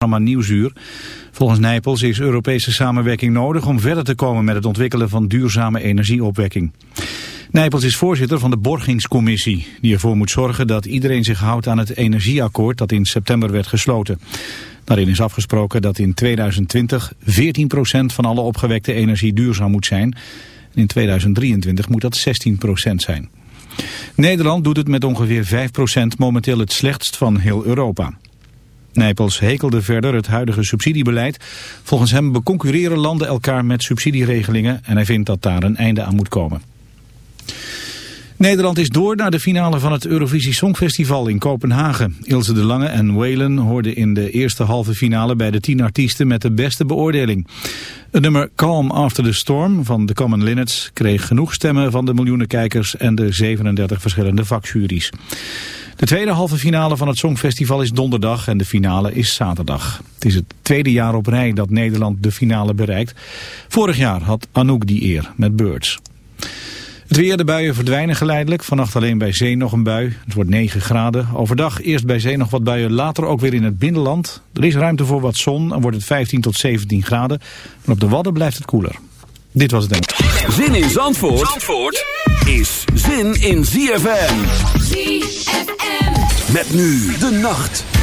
programma Nieuwsuur. Volgens Nijpels is Europese samenwerking nodig om verder te komen met het ontwikkelen van duurzame energieopwekking. Nijpels is voorzitter van de Borgingscommissie, die ervoor moet zorgen dat iedereen zich houdt aan het energieakkoord dat in september werd gesloten. Daarin is afgesproken dat in 2020 14% van alle opgewekte energie duurzaam moet zijn. in 2023 moet dat 16% zijn. Nederland doet het met ongeveer 5% momenteel het slechtst van heel Europa. Nijpels hekelde verder het huidige subsidiebeleid. Volgens hem beconcurreren landen elkaar met subsidieregelingen en hij vindt dat daar een einde aan moet komen. Nederland is door naar de finale van het Eurovisie Songfestival in Kopenhagen. Ilse de Lange en Whalen hoorden in de eerste halve finale bij de tien artiesten met de beste beoordeling. Het nummer Calm After the Storm van The Common Linnets kreeg genoeg stemmen van de miljoenen kijkers en de 37 verschillende vakjuries. De tweede halve finale van het Songfestival is donderdag en de finale is zaterdag. Het is het tweede jaar op rij dat Nederland de finale bereikt. Vorig jaar had Anouk die eer met Birds. Het weer, de buien verdwijnen geleidelijk. Vannacht alleen bij zee nog een bui. Het wordt 9 graden. Overdag eerst bij zee nog wat buien, later ook weer in het binnenland. Er is ruimte voor wat zon en wordt het 15 tot 17 graden. Maar op de Wadden blijft het koeler. Dit was het. Zin in Zandvoort, Zandvoort is zin in ZFM. ZFM. Met nu de nacht.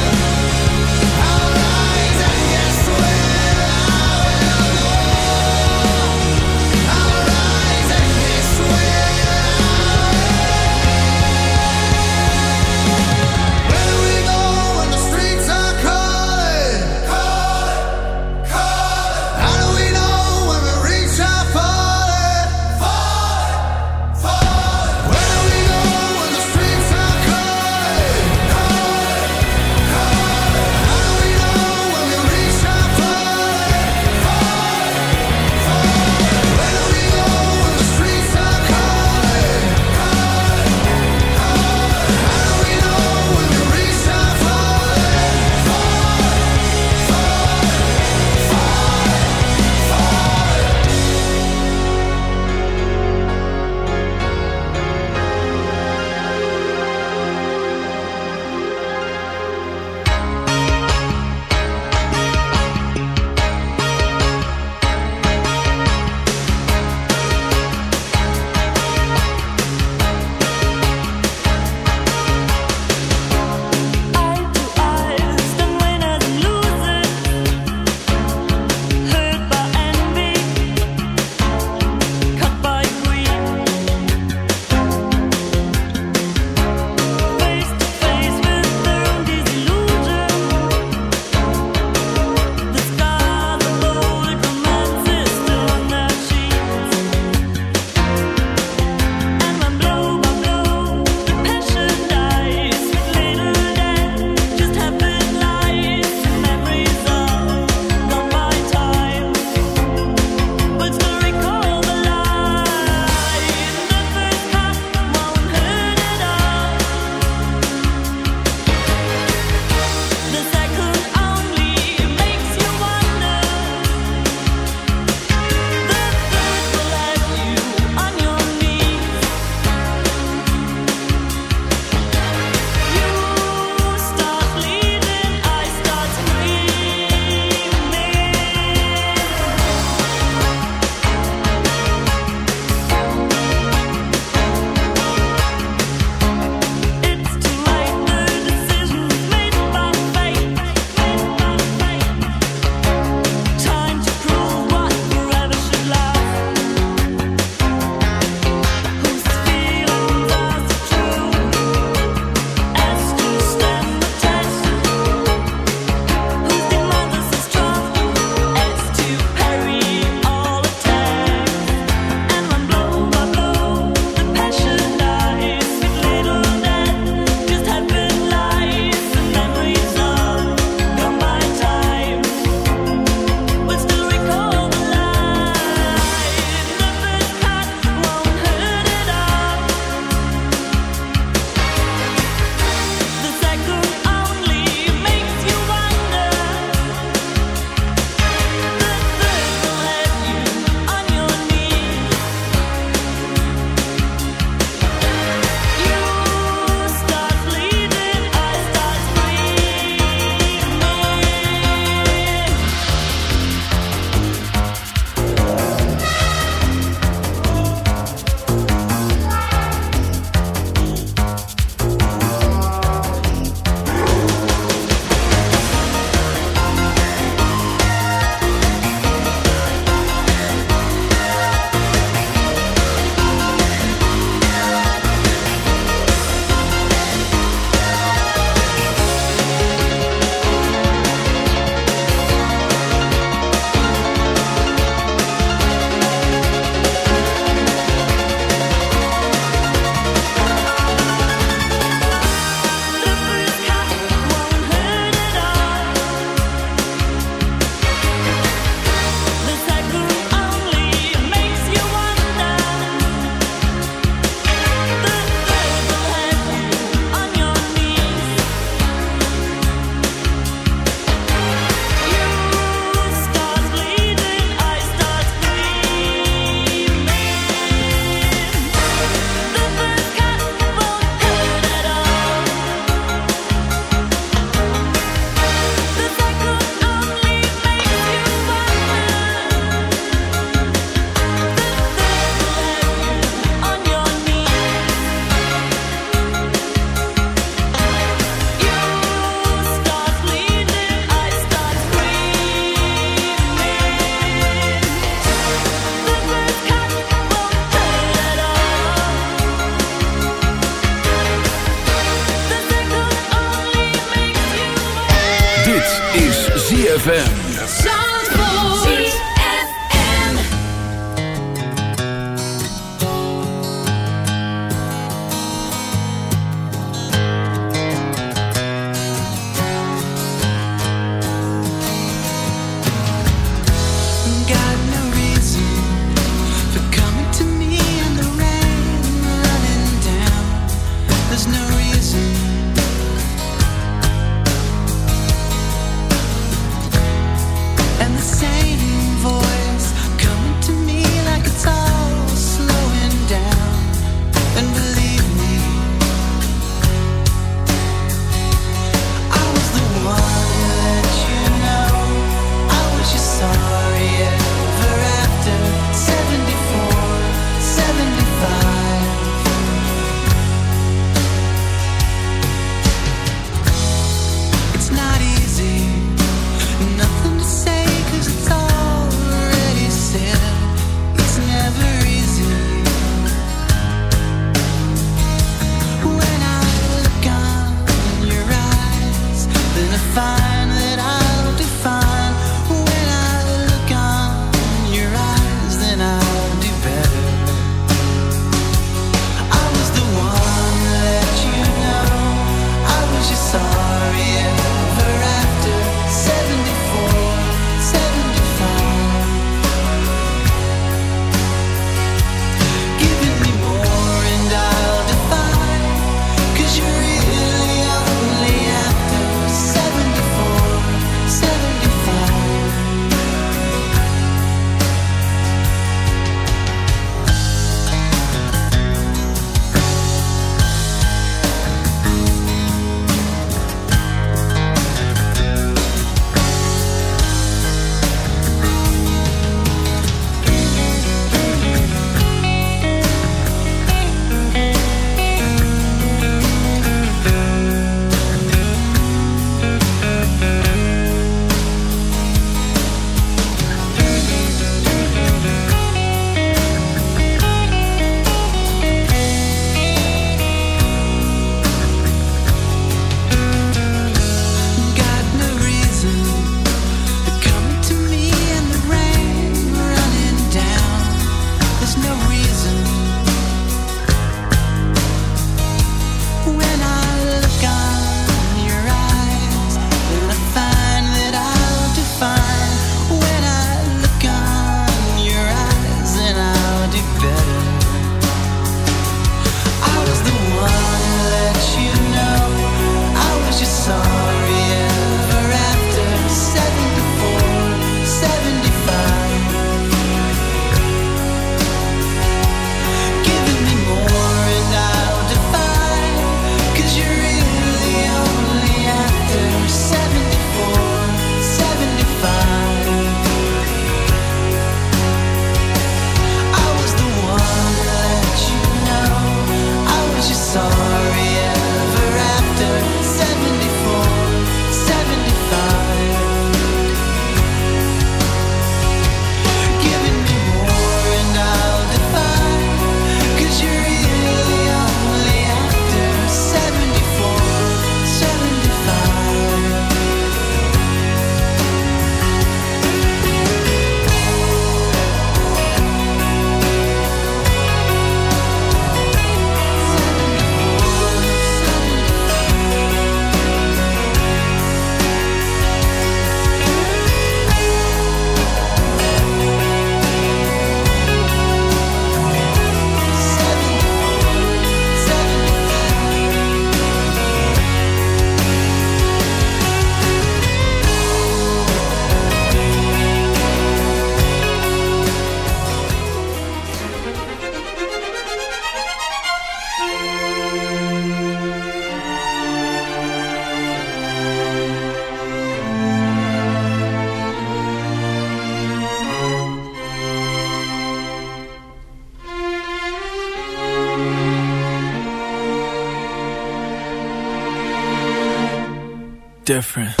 Different.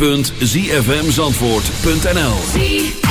www.zfmzandvoort.nl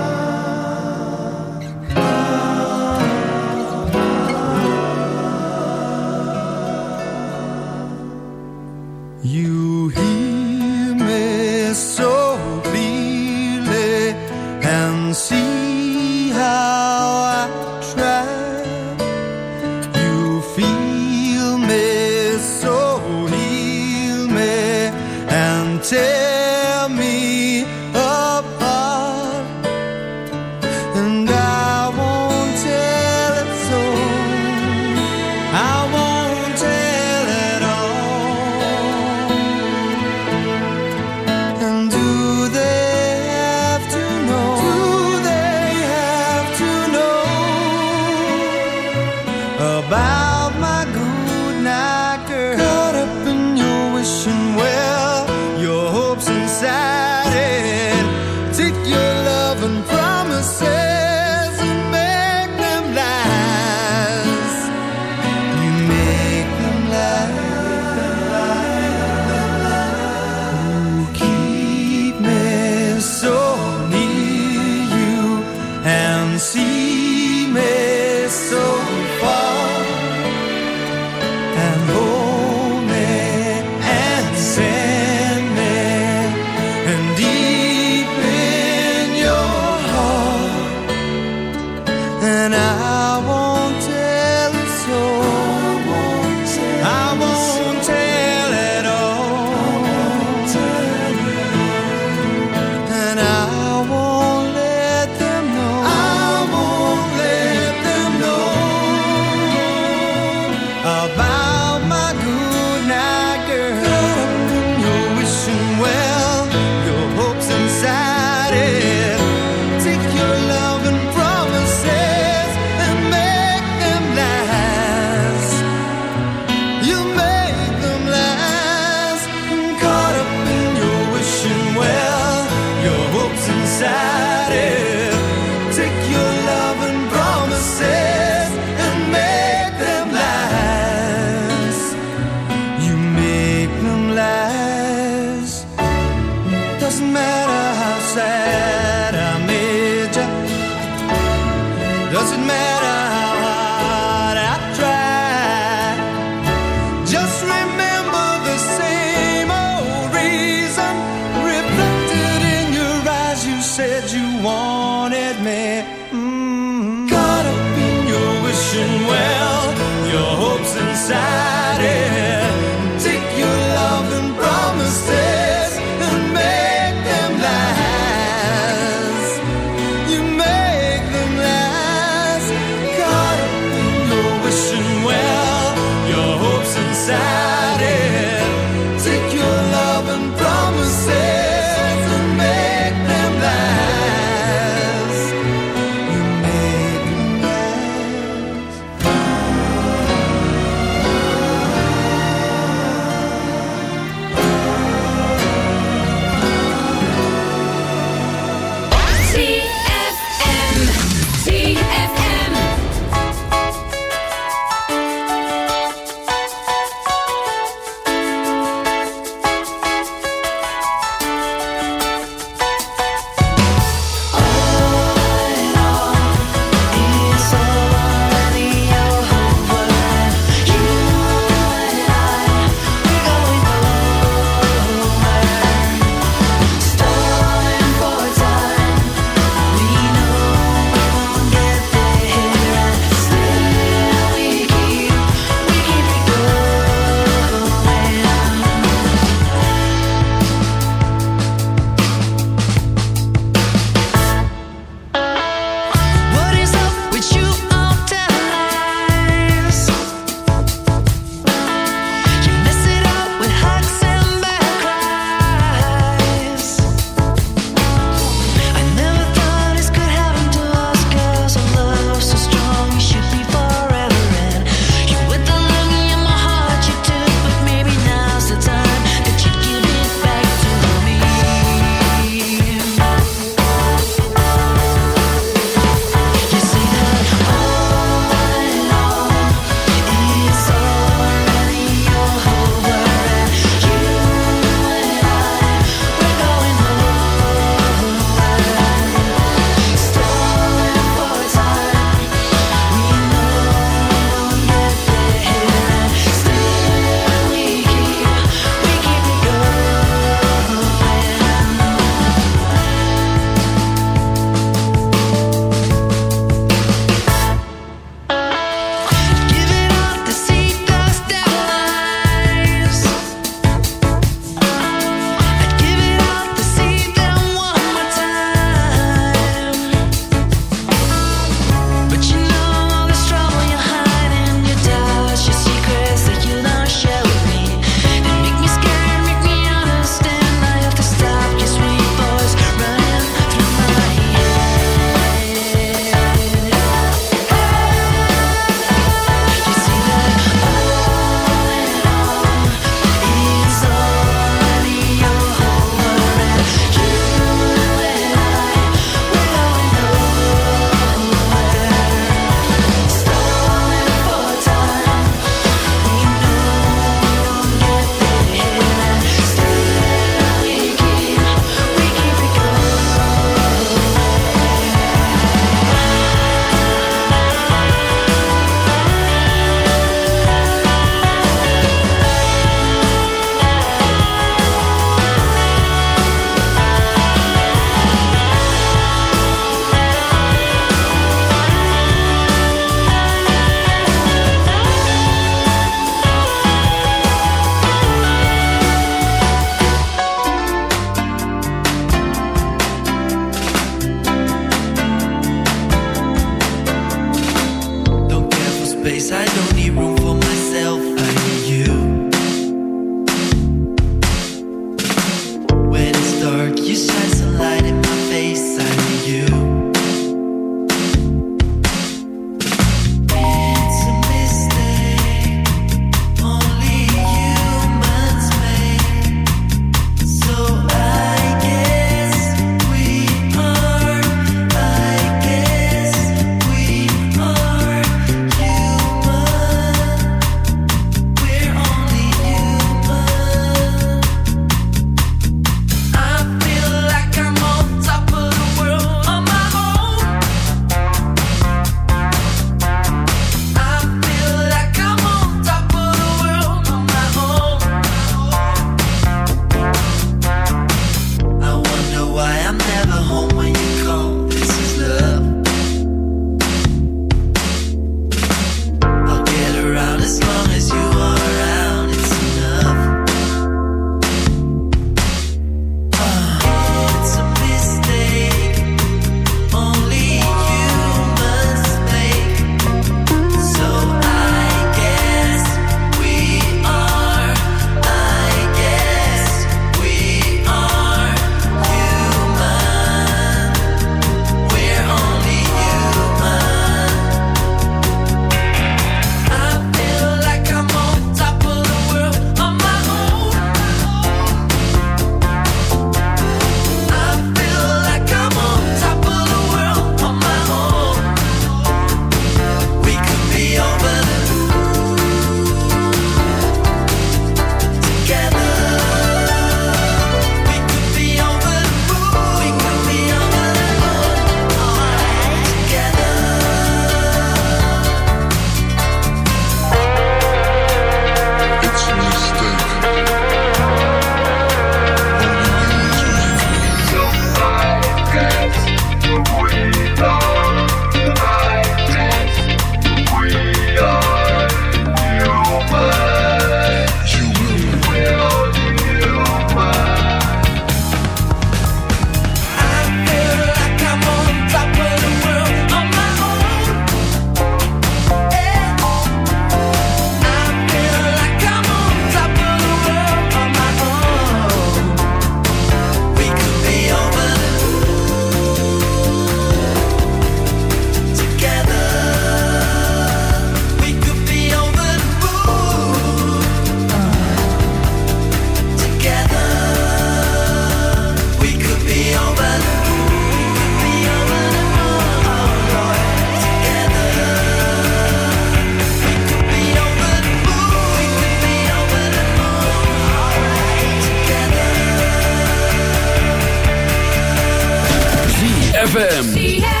ZFM.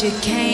magic came.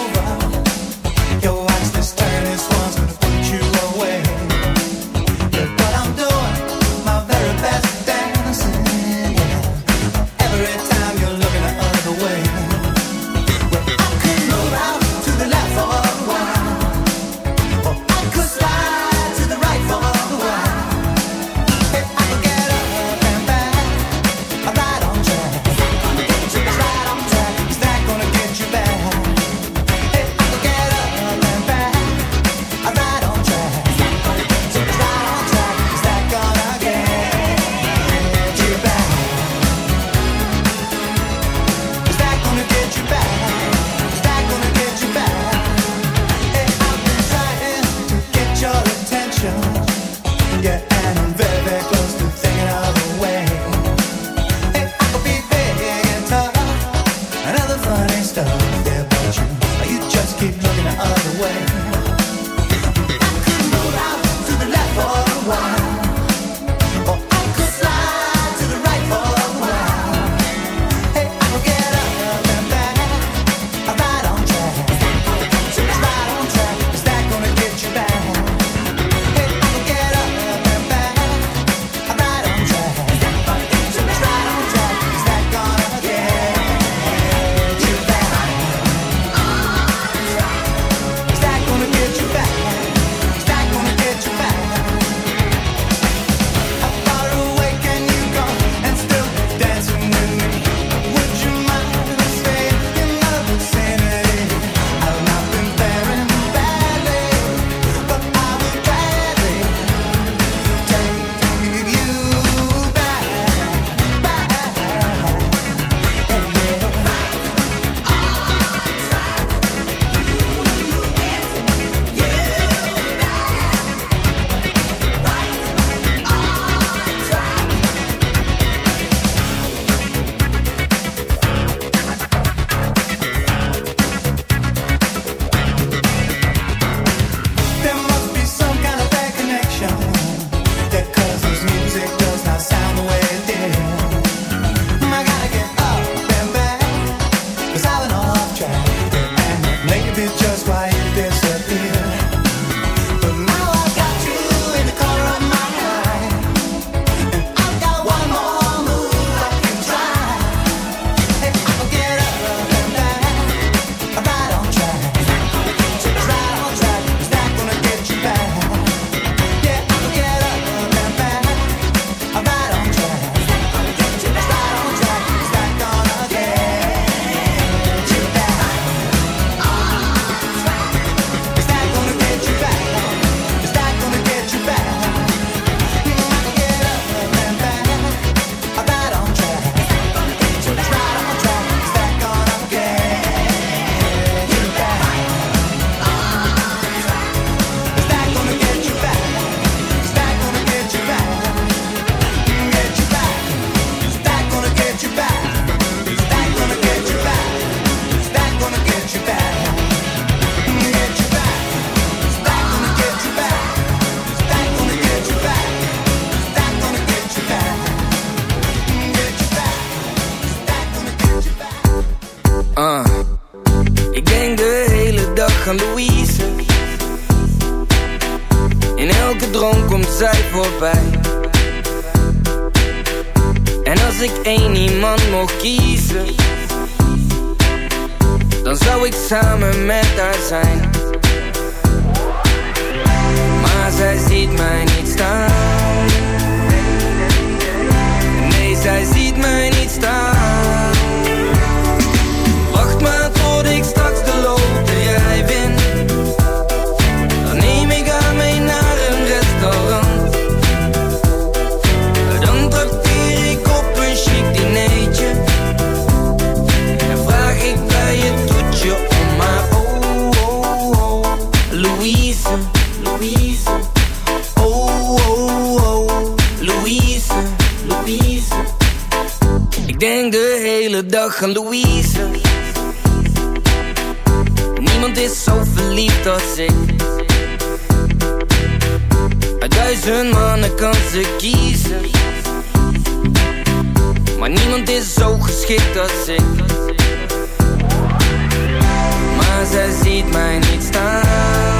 alright. Louise. In elke droom komt zij voorbij. En als ik één iemand mocht kiezen, dan zou ik samen met haar zijn. Maar zij ziet mij niet staan. Nee, zij ziet mij niet staan. Aan Louise. Niemand is zo verliefd als ik. Uit duizend mannen kan ze kiezen. Maar niemand is zo geschikt als ik. Maar zij ziet mij niet staan.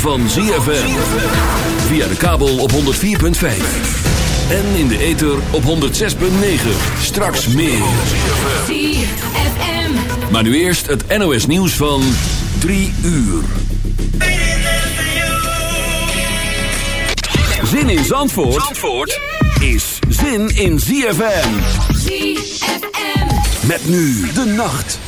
van ZFM. Via de kabel op 104.5. En in de ether op 106.9. Straks meer. ZFM. Maar nu eerst het NOS nieuws van 3 uur. Zin in Zandvoort, Zandvoort is zin in ZFM. ZFM. Met nu de nacht.